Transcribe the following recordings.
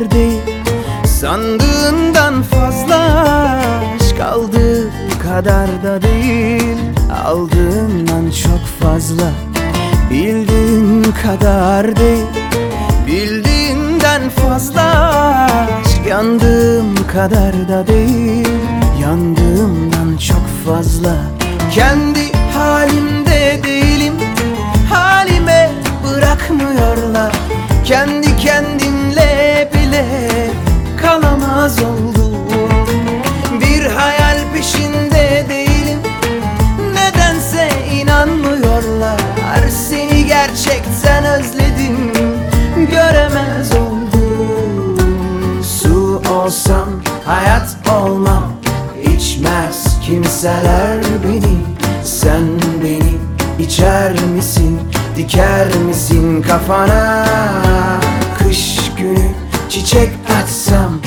derdeyim Sandığından fazla aşk aldığı kadar da değil Aldığından çok fazla. Bildiğin kadar değil Bildiğinden fazla aşk. Yandığım kadar da değil Yandığımdan çok fazla. Kendi halimde Kalamaz oldum Bir hayal peşinde değilim. Nedense inanmıyorlar. Seni gerçekten özledim. Göremez oldum Su olsam hayat olmam. İçmez kimseler beni. Sen beni içer misin Diker misin kafana? Kış günü çiçek açsam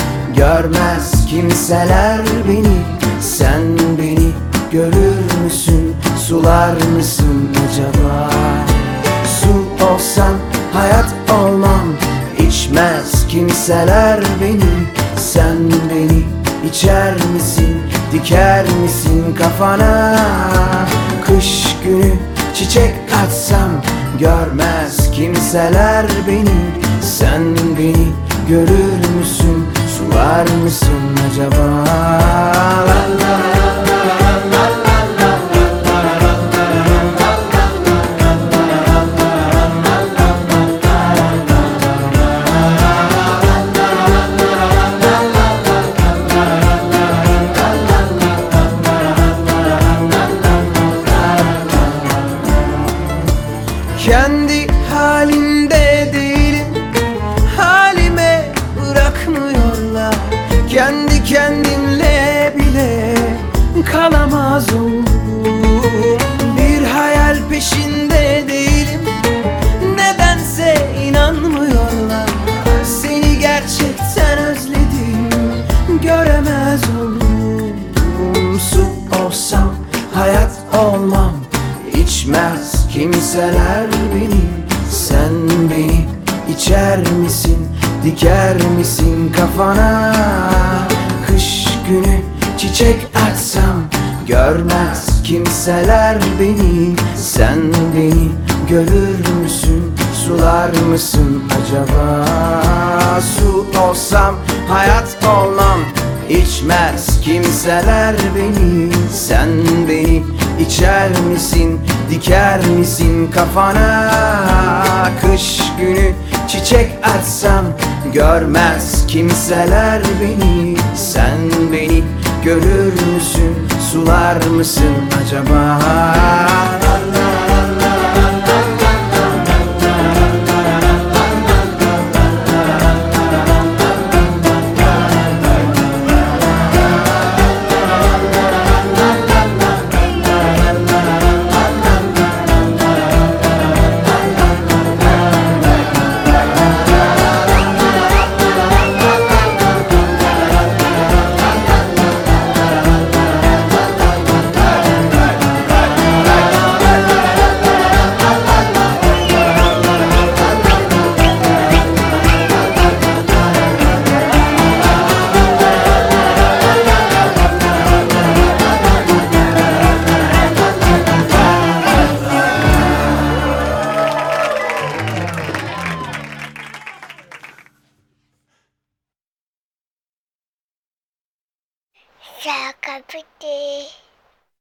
Görmez kimseler beni. Sen beni görür müsün? Sular mısın acaba? Su olsam hayat olmam. İçmez kimseler beni. Sen beni içer misin? Diker misin kafana? Kış günü çiçek açsam Görmez kimseler beni. Sen beni görür müsün Sular mısın acaba? La la Oldum Bir hayal peşinde değilim. Nedense inanmıyorlar. Seni gerçekten özledim. Göremez oldum. Su olsam hayat olmam. İçmez kimseler beni. Sen beni içer misin? Diker misin kafana? Kış günü çiçek Görmez kimseler beni. Sen beni görür müsün? Sular mısın acaba? Su olsam hayat olmam. İçmez kimseler beni. Sen beni içer misin? Diker misin kafana? Kış günü çiçek açsam Görmez kimseler beni. Sen beni görür müsün Sular mısın acaba 자, 가볼게.